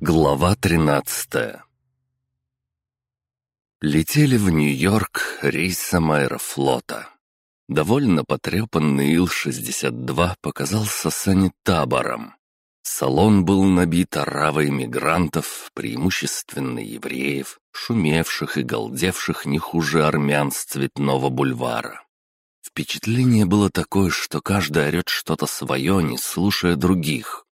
Глава тринадцатая Летели в Нью-Йорк рейсом аэрофлота. Довольно потрепанный Ил-62 показался санитабором. Салон был набит оравой мигрантов, преимущественно евреев, шумевших и галдевших не хуже армян с цветного бульвара. Впечатление было такое, что каждый орет что-то свое, не слушая других.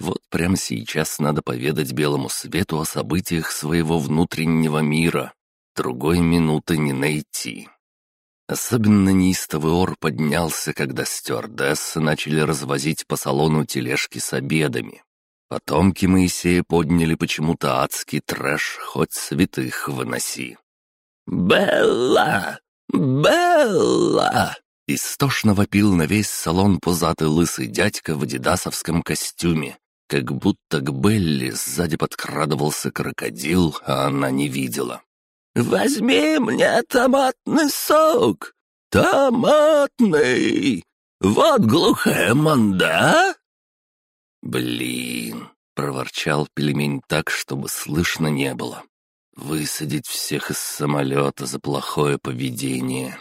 Вот прямо сейчас надо поведать белому свету о событиях своего внутреннего мира. Другой минуты не найти. Особенно неистовый ор поднялся, когда стюардессы начали развозить по салону тележки с обедами. Потомки Моисея подняли почему-то адский трэш, хоть святых выноси. «Белла! Белла!» Истошно вопил на весь салон пузатый лысый дядька в адидасовском костюме, как будто к Белли сзади подкрадывался крокодил, а она не видела. «Возьми мне томатный сок! Томатный! Вот глухая манда!» «Блин!» — проворчал пельмень так, чтобы слышно не было. «Высадить всех из самолета за плохое поведение!»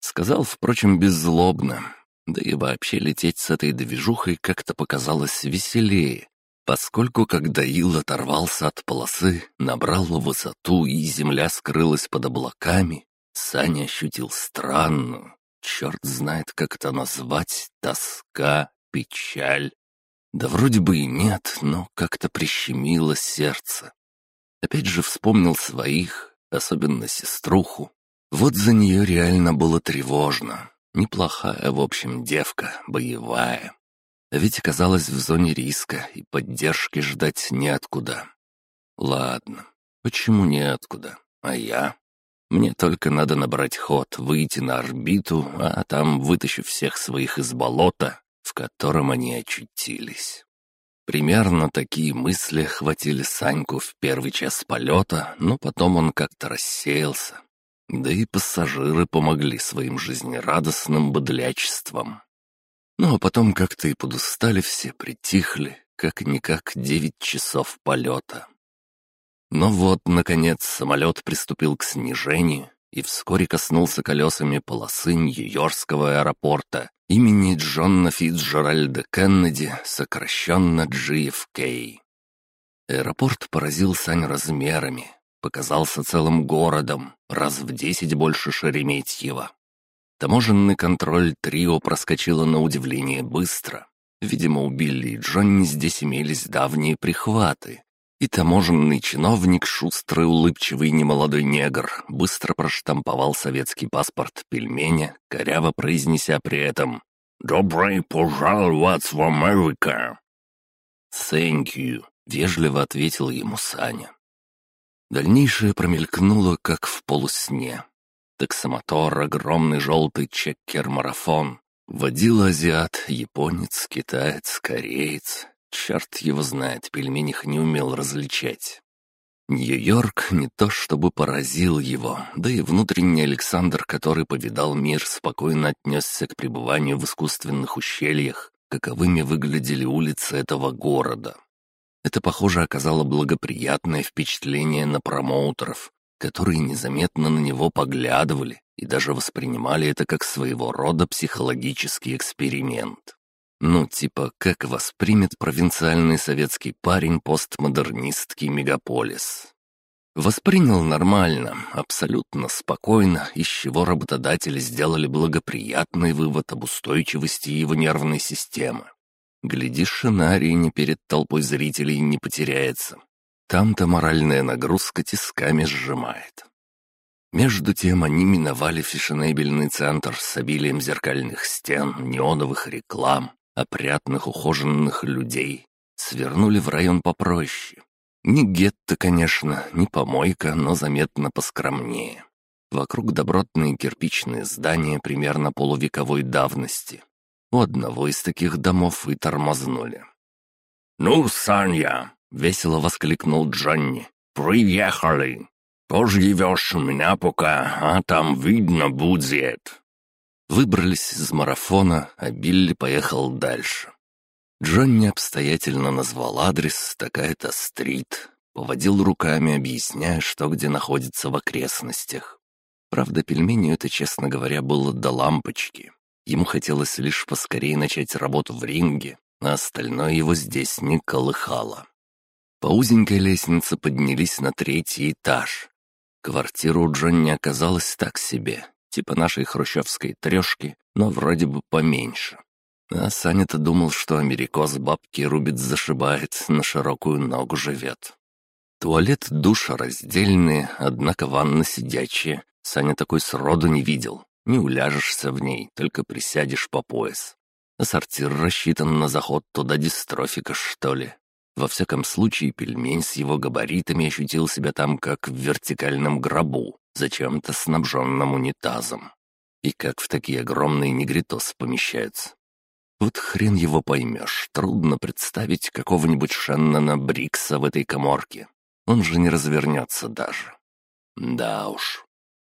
Сказал, впрочем, беззлобно, да и вообще лететь с этой движухой как-то показалось веселее, поскольку когда Ил оторвался от полосы, набрал высоту и земля скрылась под облаками, Саня ощутил странную, черт знает, как это назвать, тоска, печаль. Да вроде бы и нет, но как-то прищемило сердце. Опять же вспомнил своих, особенно сеструху. Вот за нее реально было тревожно. Неплохая, в общем, девка, боевая. А ведь оказалась в зоне риска, и поддержки ждать неоткуда. Ладно, почему неоткуда? А я? Мне только надо набрать ход, выйти на орбиту, а там вытащу всех своих из болота, в котором они очутились. Примерно такие мысли охватили Саньку в первый час полета, но потом он как-то рассеялся, да и пассажиры помогли своим жизнерадостным бодлячеством. Ну а потом как-то и подустали все, притихли, как-никак девять часов полета. Но вот, наконец, самолет приступил к снижению и вскоре коснулся колесами полосы Нью-Йоркского аэропорта имени Джона Фитджеральда Кеннеди, сокращенно JFK. Аэропорт поразил Сань размерами, показался целым городом, раз в десять больше Шереметьева. Таможенный контроль трио проскочило на удивление быстро. Видимо, у Билли и Джонни здесь имелись давние прихваты. И таможенный чиновник, шустрый, улыбчивый немолодой негр, быстро проштамповал советский паспорт пельменя, коряво произнеся при этом «Добрый пожаловать в Америку!» «Thank you», — вежливо ответил ему Саня. Дальнейшее промелькнуло, как в полусне. Таксомотор, огромный желтый чеккер-марафон. Водил азиат, японец, китаец, кореец. Черт его знает, пельменях не умел различать. Нью-Йорк не то чтобы поразил его, да и внутренний Александр, который повидал мир, спокойно отнесся к пребыванию в искусственных ущельях, каковыми выглядели улицы этого города. Это, похоже, оказало благоприятное впечатление на промоутеров, которые незаметно на него поглядывали и даже воспринимали это как своего рода психологический эксперимент. Ну, типа, как воспримет провинциальный советский парень постмодернистский мегаполис. Воспринял нормально, абсолютно спокойно, из чего работодатели сделали благоприятный вывод об устойчивости его нервной системы. Глядишь, на арене перед толпой зрителей не потеряется. Там-то моральная нагрузка тисками сжимает. Между тем они миновали фешенебельный центр с обилием зеркальных стен, неоновых реклам, опрятных ухоженных людей. Свернули в район попроще. Не гетто, конечно, не помойка, но заметно поскромнее. Вокруг добротные кирпичные здания примерно полувековой давности. У одного из таких домов и тормознули. «Ну, Саня!» — весело воскликнул Джонни. «Приехали! Поживешь у меня пока, а там видно будет!» Выбрались из марафона, а Билли поехал дальше. Джонни обстоятельно назвал адрес такая-то стрит, поводил руками, объясняя, что где находится в окрестностях. Правда, пельменю это, честно говоря, было до лампочки. Ему хотелось лишь поскорее начать работу в ринге, а остальное его здесь не колыхало. По узенькой лестнице поднялись на третий этаж. Квартира у Джонни оказалась так себе, типа нашей хрущевской трешки, но вроде бы поменьше. А Саня-то думал, что америкос бабки рубит зашибает, на широкую ногу живет. Туалет, душ раздельные, однако ванна сидячая. Саня такой сроду не видел. Не уляжешься в ней, только присядешь по пояс. А сортир рассчитан на заход туда дистрофика, что ли. Во всяком случае, пельмень с его габаритами ощутил себя там, как в вертикальном гробу, зачем-то снабженном унитазом. И как в такие огромные негритосы помещаются. Вот хрен его поймешь, трудно представить какого-нибудь Шеннона Брикса в этой коморке. Он же не развернется даже. Да уж.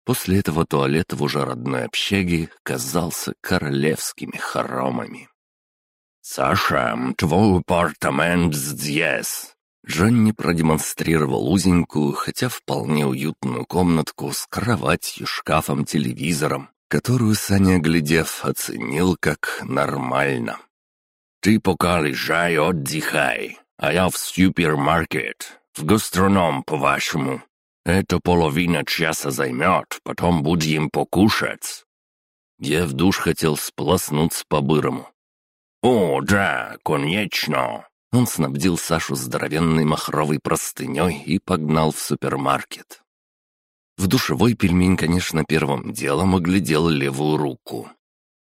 После этого туалет в уже родной общаге казался королевскими хоромами. «Саша, твой апартамент здесь!» Джонни продемонстрировал узенькую, хотя вполне уютную комнатку с кроватью, шкафом, телевизором, которую Саня, глядев, оценил как нормально. «Ты пока лежай, отдыхай, а я в супермаркет, в гастроном, по-вашему. Это половина часа займет, потом будем покушать». Я в душ хотел сполоснуться по-бырому, «О, да, конечно!» Он снабдил Сашу здоровенной махровой простыней и погнал в супермаркет. В душевой пельмень, конечно, первым делом оглядел левую руку.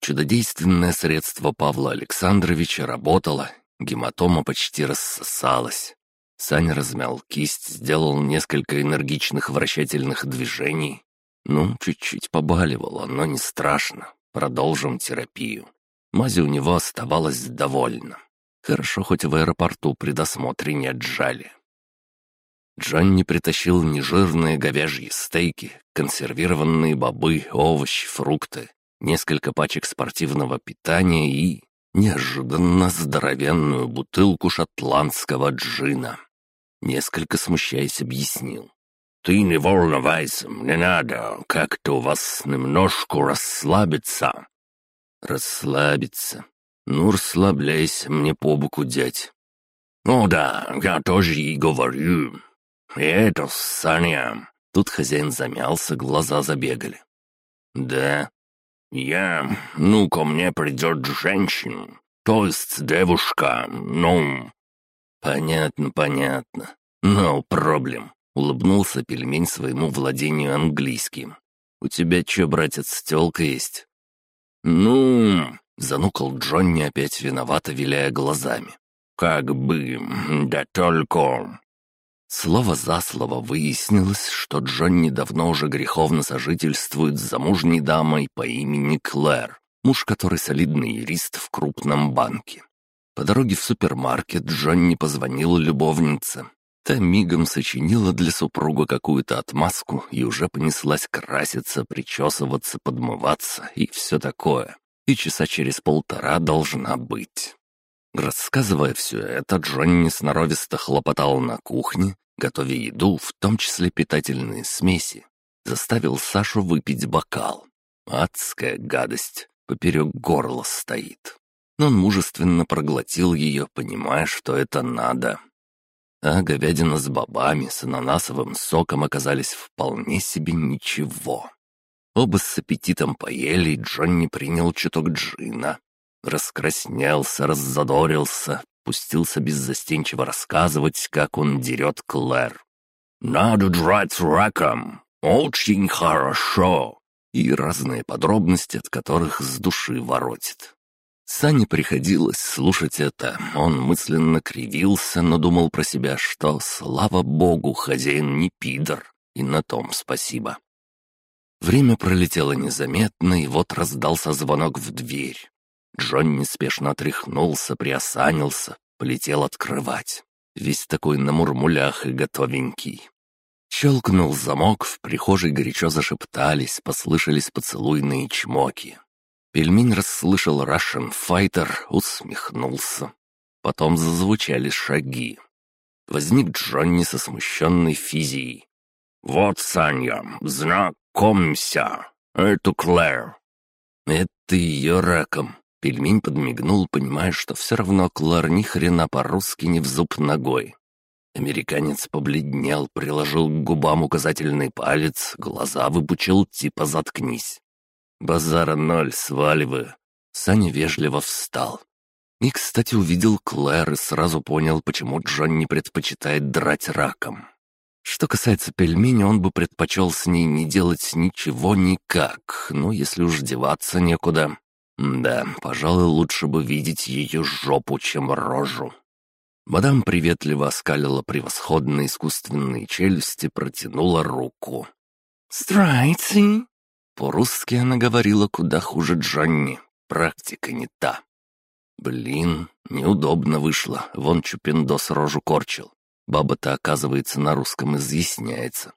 Чудодейственное средство Павла Александровича работало, гематома почти рассосалась. Саня размял кисть, сделал несколько энергичных вращательных движений. Ну, чуть-чуть побаливало, но не страшно. Продолжим терапию. Мази у него оставалось довольно. Хорошо, хоть в аэропорту при досмотре не отжали. Джонни притащил нежирные говяжьи стейки, консервированные бобы, овощи, фрукты, несколько пачек спортивного питания и, неожиданно, здоровенную бутылку шотландского джина. Несколько смущаясь объяснил. «Ты не волновайся, мне надо как-то у вас немножко расслабиться. Расслабиться. Ну, расслабляйся, мне по боку дядь. «Ну да, я тоже и говорю. И это, Саня...» Тут хозяин замялся, глаза забегали. «Да, я... Ну, ко мне придет женщина, то есть девушка, ну...» «Понятно, понятно. No проблем», — улыбнулся пельмень своему владению английским. «У тебя чё, братец, тёлка есть?» «Ну...» — занукал Джонни опять виновато, виляя глазами. «Как бы... да только...» Слово за слово выяснилось, что Джонни давно уже греховно сожительствует с замужней дамой по имени Клэр, муж которой солидный юрист в крупном банке. По дороге в супермаркет Джонни позвонил любовнице. Та мигом сочинила для супруга какую-то отмазку и уже понеслась краситься, причесываться, подмываться и все такое. И часа через полтора должна быть. Рассказывая все это, Джонни сноровисто хлопотал на кухне, готовя еду, в том числе питательные смеси. Заставил Сашу выпить бокал. Адская гадость, поперек горла стоит. Но он мужественно проглотил ее, понимая, что это надо а говядина с бобами, с ананасовым соком оказались вполне себе ничего. Оба с аппетитом поели, и Джонни принял чуток джина. Раскраснелся, раззадорился, пустился беззастенчиво рассказывать, как он дерет Клэр. «Надо драть раком! Очень хорошо!» И разные подробности, от которых с души воротит. Сане приходилось слушать это. Он мысленно кривился, но думал про себя, что, слава богу, хозяин не пидор, и на том спасибо. Время пролетело незаметно, и вот раздался звонок в дверь. Джон неспешно отряхнулся, приосанился, полетел открывать. Весь такой на мурмулях и готовенький. Щелкнул замок, в прихожей горячо зашептались, послышались поцелуйные чмоки. Пельмень расслышал «Russian Fighter», усмехнулся. потом зазвучали шаги. Возник Джонни со смущенной физией. «Вот, Саня, знакомься, это Клэр». «Это ее раком». Пельмень подмигнул, понимая, что все равно Клэр ни хрена по-русски не в зуб ногой. Американец побледнел, приложил к губам указательный палец, глаза выпучил, типа «заткнись». «Базара ноль, сваливаю». Саня вежливо встал. И, кстати, увидел Клэр и сразу понял, почему Джон не предпочитает драть раком. Что касается пельмени, он бы предпочел с ней не делать ничего никак, но если уж деваться некуда... Да, пожалуй, лучше бы видеть ее жопу, чем рожу. Мадам приветливо оскалила превосходные искусственные челюсти, протянула руку. «Здрасте!» По-русски она говорила куда хуже Джонни. Практика не та. Блин, неудобно вышло. Вон Чупиндос рожу корчил. Баба-то, оказывается, на русском изъясняется.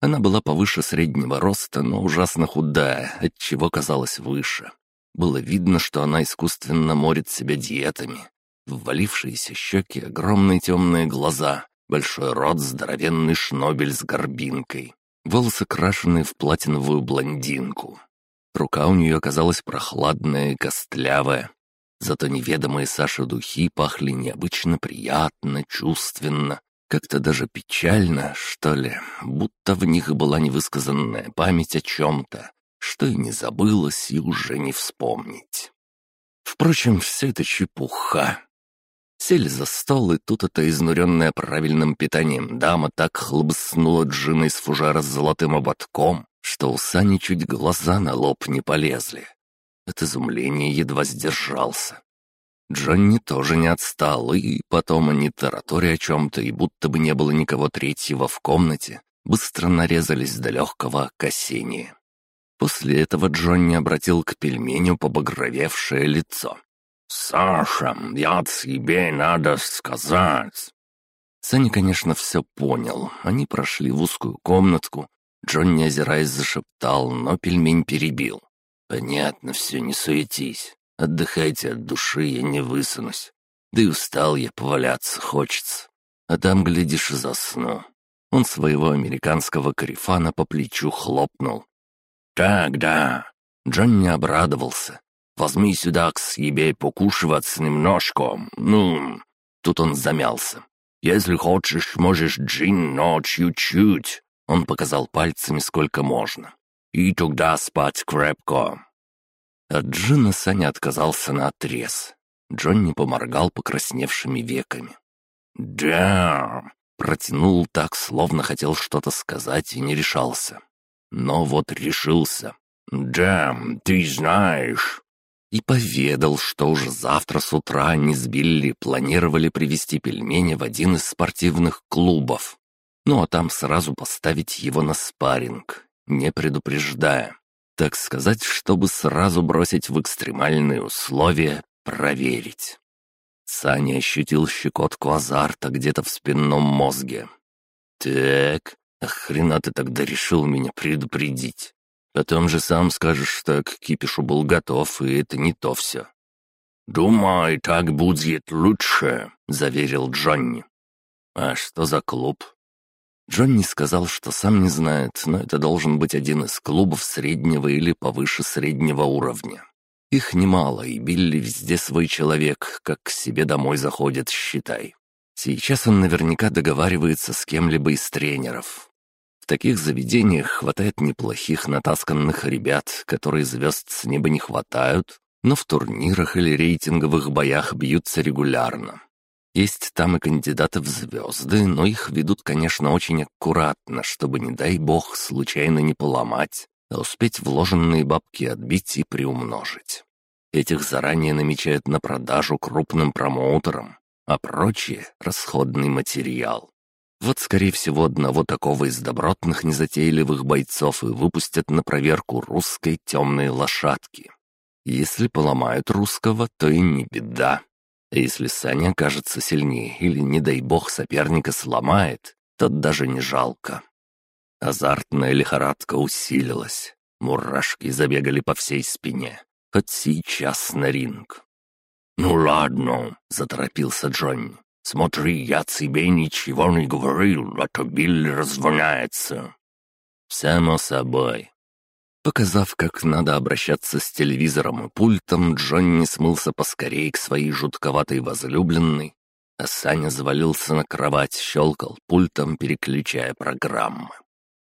Она была повыше среднего роста, но ужасно худая, отчего казалась выше. Было видно, что она искусственно морит себя диетами, Ввалившиеся щеки, огромные темные глаза, большой рот, здоровенный шнобель с горбинкой, волосы крашеные в платиновую блондинку. Рука у нее оказалась прохладная и костлявая, зато неведомые Саше духи пахли необычно приятно, чувственно, как-то даже печально, что ли, будто в них была невысказанная память о чем-то, что и не забылось и уже не вспомнить. Впрочем, все это чепуха. Сели за стол, и тут эта изнуренная правильным питанием дама так хлобснула джина из фужера с золотым ободком, что у Сани чуть глаза на лоб не полезли. От изумления едва сдержался. Джонни тоже не отстал, и потом они тараторя о чем-то, и будто бы не было никого третьего в комнате, быстро нарезались до легкого окосения. После этого Джонни обратил к пельменю побагровевшее лицо. «Саша, я тебе надо сказать». Саня, конечно, все понял. Они прошли в узкую комнатку. Джонни, озираясь, зашептал, но пельмень перебил. «Понятно все, не суетись. Отдыхайте от души, я не высунусь. Да и устал я, поваляться хочется. А там, глядишь, засну». Он своего американского карифана по плечу хлопнул. «Так, да». Джонни обрадовался. Возьми сюда к себе покушивать немножко. Ну...» Тут он замялся. «Если хочешь, можешь джин, но чуть-чуть». Он показал пальцами, сколько можно. «И тогда спать крепко». От джина Саня отказался на отрез. Джонни поморгал покрасневшими веками. «Да...» — протянул так, словно хотел что-то сказать и не решался. Но вот решился. «Да, ты знаешь...» и поведал, что уже завтра с утра они с Билли планировали привезти пельмени в один из спортивных клубов. Ну а там сразу поставить его на спарринг, не предупреждая. Так сказать, чтобы сразу бросить в экстремальные условия, проверить. Саня ощутил щекотку азарта где-то в спинном мозге. «Так, а хрена ты тогда решил меня предупредить? Потом же сам скажешь, что к кипишу был готов, и это не то все». «Думаю, так будет лучше», — заверил Джонни. «А что за клуб?» Джонни сказал, что сам не знает, но это должен быть один из клубов среднего или повыше среднего уровня. Их немало, и Билли везде свой человек, как к себе домой заходит, считай. Сейчас он наверняка договаривается с кем-либо из тренеров. Таких заведениях хватает неплохих натасканных ребят, которые звезд с неба не хватают, но в турнирах или рейтинговых боях бьются регулярно. Есть там и кандидаты в звезды, но их ведут, конечно, очень аккуратно, чтобы, не дай бог, случайно не поломать, а успеть вложенные бабки отбить и приумножить. Этих заранее намечают на продажу крупным промоутерам, а прочее — расходный материал. Вот, скорее всего, одного такого из добротных незатейливых бойцов и выпустят на проверку русской темной лошадки. Если поломают русского, то и не беда. А если Саня окажется сильнее или, не дай бог, соперника сломает, то даже не жалко. Азартная лихорадка усилилась. Мурашки забегали по всей спине. Хоть сейчас на ринг. «Ну ладно», — заторопился Джонни. «Смотри, я тебе ничего не говорил, а то Билли развоняется». «Само собой». Показав, как надо обращаться с телевизором и пультом, Джонни смылся поскорее к своей жутковатой возлюбленной, а Саня завалился на кровать, щелкал пультом, переключая программы.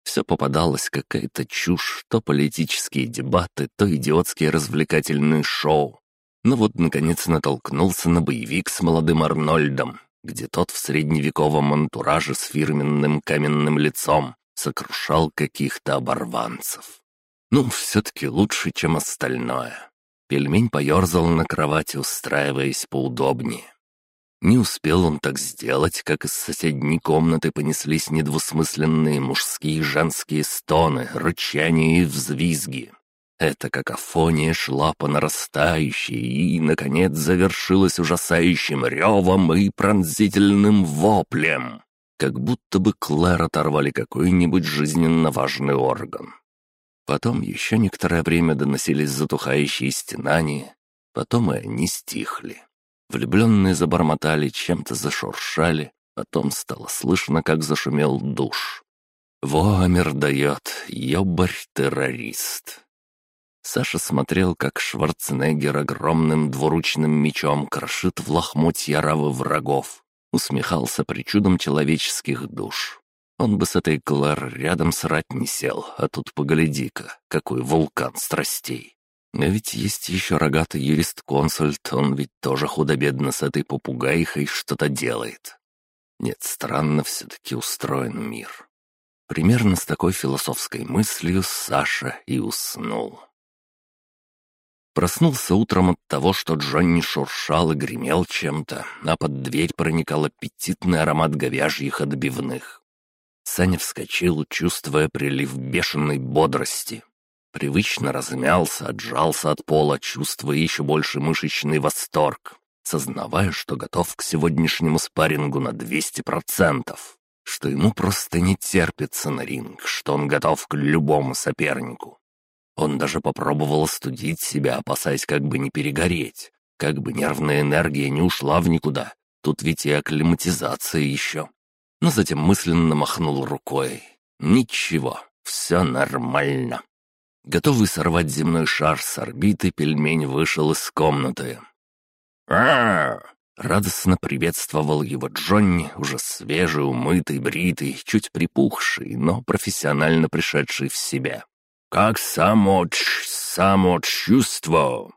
Все попадалось какая-то чушь, то политические дебаты, то идиотские развлекательные шоу. Но вот, наконец, натолкнулся на боевик с молодым Арнольдом, где тот в средневековом антураже с фирменным каменным лицом сокрушал каких-то оборванцев. Ну, все-таки лучше, чем остальное. Пельмень поерзал на кровати, устраиваясь поудобнее. Не успел он так сделать, как из соседней комнаты понеслись недвусмысленные мужские и женские стоны, рычания и взвизги. Эта какофония шла по нарастающей и, наконец, завершилась ужасающим ревом и пронзительным воплем, как будто бы Клэр оторвали какой-нибудь жизненно важный орган. Потом еще некоторое время доносились затухающие стенания, потом и они стихли. Влюбленные забормотали, чем-то зашуршали, потом стало слышно, как зашумел душ. Вомер дает, ёбарь-террорист. Саша смотрел, как Шварценеггер огромным двуручным мечом крошит в лохмотья равы врагов. Усмехался причудом человеческих душ. Он бы с этой Клэр рядом срать не сел, а тут погляди-ка, какой вулкан страстей. А ведь есть еще рогатый юрист-консульт, он ведь тоже худо-бедно с этой попугайхой что-то делает. Нет, странно все-таки устроен мир. Примерно с такой философской мыслью Саша и уснул. Проснулся утром от того, что Джонни шуршал и гремел чем-то, а под дверь проникал аппетитный аромат говяжьих отбивных. Саня вскочил, чувствуя прилив бешеной бодрости. Привычно размялся, отжался от пола, чувствуя еще больше мышечный восторг, сознавая, что готов к сегодняшнему спаррингу на 200%, что ему просто не терпится на ринг, что он готов к любому сопернику. Он даже попробовал остудить себя, опасаясь как бы не перегореть, как бы нервная энергия не ушла в никуда. Тут ведь и акклиматизация еще. Но затем мысленно махнул рукой. Ничего, все нормально. Готовый сорвать земной шар с орбиты, пельмень вышел из комнаты. Радостно приветствовал его Джонни, уже свежий, умытый, бритый, чуть припухший, но профессионально пришедший в себя. «Как самоч... самочувство?»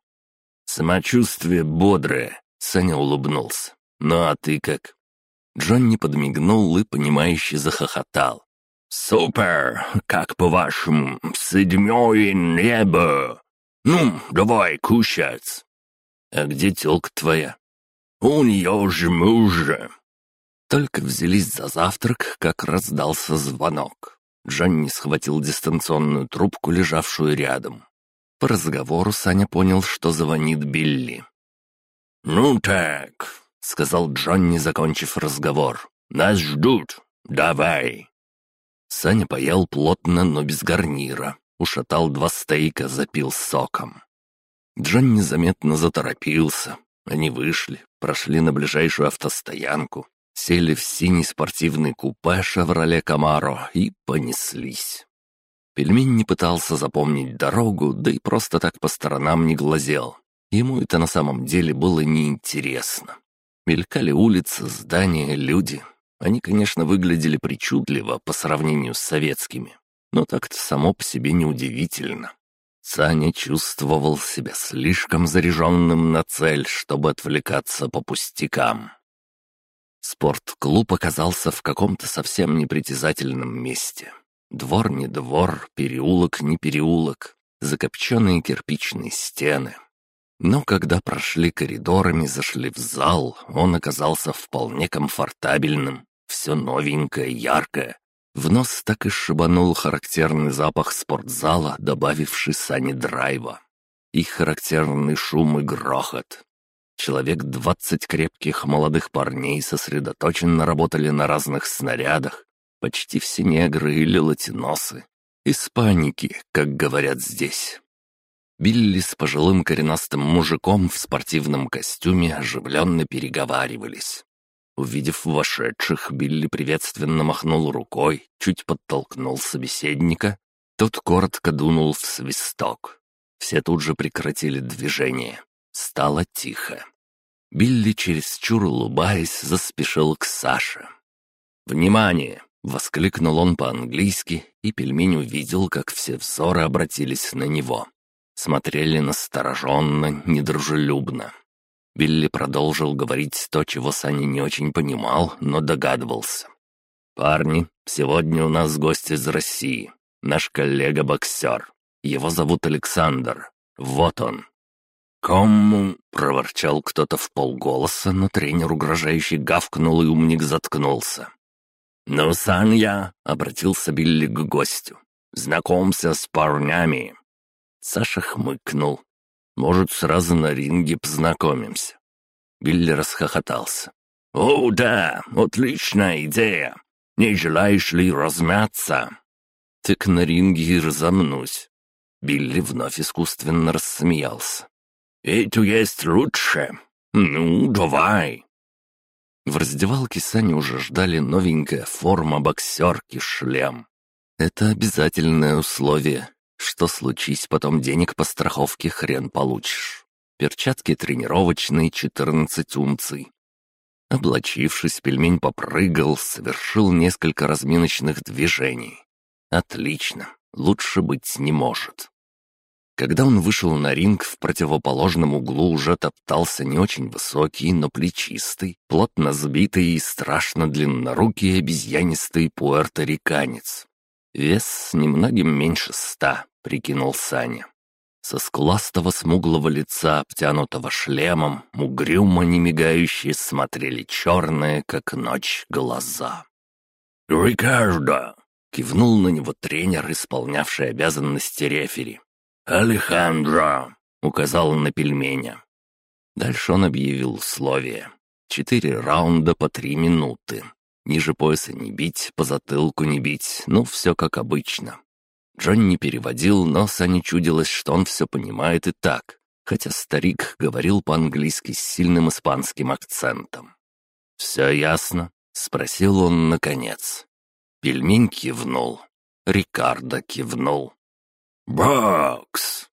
«Самочувствие бодрое», — Саня улыбнулся. «Ну а ты как?» Джонни подмигнул и, понимающе захохотал. «Супер! Как по-вашему, седьмое небо? Ну, давай кушать!» «А где тёлка твоя?» «У неё же мужа!» Только взялись за завтрак, как раздался звонок. Джонни схватил дистанционную трубку, лежавшую рядом. По разговору Саня понял, что звонит Билли. «Ну так», — сказал Джонни, закончив разговор. «Нас ждут. Давай». Саня поел плотно, но без гарнира. Ушатал два стейка, запил соком. Джон незаметно заторопился. Они вышли, прошли на ближайшую автостоянку, сели в синий спортивный купе «Шевроле Камаро» и понеслись. Пельмень не пытался запомнить дорогу, да и просто так по сторонам не глазел. Ему это на самом деле было неинтересно. Мелькали улицы, здания, люди, они, конечно, выглядели причудливо по сравнению с советскими, но так-то само по себе неудивительно. Саня чувствовал себя слишком заряженным на цель, чтобы отвлекаться по пустякам. Спортклуб оказался в каком-то совсем непритязательном месте. Двор не двор, переулок не переулок, закопченные кирпичные стены. Но когда прошли коридорами, зашли в зал, он оказался вполне комфортабельным, все новенькое, яркое. В нос так и шибанул характерный запах спортзала, добавивший сани драйва. И характерный шум и грохот. Человек двадцать крепких молодых парней сосредоточенно работали на разных снарядах. Почти все негры или латиносы. Испаники, как говорят здесь. Билли с пожилым коренастым мужиком в спортивном костюме оживленно переговаривались. Увидев вошедших, Билли приветственно махнул рукой, чуть подтолкнул собеседника. Тот коротко дунул в свисток. Все тут же прекратили движение. Стало тихо. Билли, чересчур улыбаясь, заспешил к Саше. «Внимание!» — воскликнул он по-английски, и пельмень увидел, как все взоры обратились на него. Смотрели настороженно, недружелюбно. Билли продолжил говорить то, чего Саня не очень понимал, но догадывался. «Парни, сегодня у нас гость из России. Наш коллега-боксер. Его зовут Александр. Вот он». «Кому?» — проворчал кто-то в полголоса, но тренер угрожающе гавкнул, и умник заткнулся. «Ну, Саня!» — обратился Билли к гостю. «Знакомься с парнями. Саша хмыкнул. «Может, сразу на ринге познакомимся?» Билли расхохотался. «О, да, отличная идея! Не желаешь ли размяться?» «Так на ринге и разомнусь». Билли вновь искусственно рассмеялся. «Это есть лучше. Ну, давай!» В раздевалке Сани уже ждали новенькая форма боксерки шлем. Это обязательное условие, что случись, потом денег по страховке хрен получишь. Перчатки тренировочные, 14 унций. Облачившись, пельмень попрыгал, совершил несколько разминочных движений. Отлично, лучше быть не может. Когда он вышел на ринг, в противоположном углу уже топтался не очень высокий, но плечистый, плотно сбитый и страшно длиннорукий обезьянистый пуэрториканец. Вес немногим меньше ста, прикинул Саня. Со скуластого смуглого лица, обтянутого шлемом, угрюмо не мигающие смотрели черные, как ночь, глаза. «Рикардо!» — кивнул на него тренер, исполнявший обязанности рефери. «Алехандро!» — указал на пельменя. Дальше он объявил условия. Четыре раунда по три минуты. Ниже пояса не бить, по затылку не бить, ну, все как обычно. Джон не переводил, но Сане чудилось, что он все понимает и так, хотя старик говорил по-английски с сильным испанским акцентом. «Все ясно?» — спросил он наконец. Пельмень кивнул. Рикардо кивнул. «Бокс!»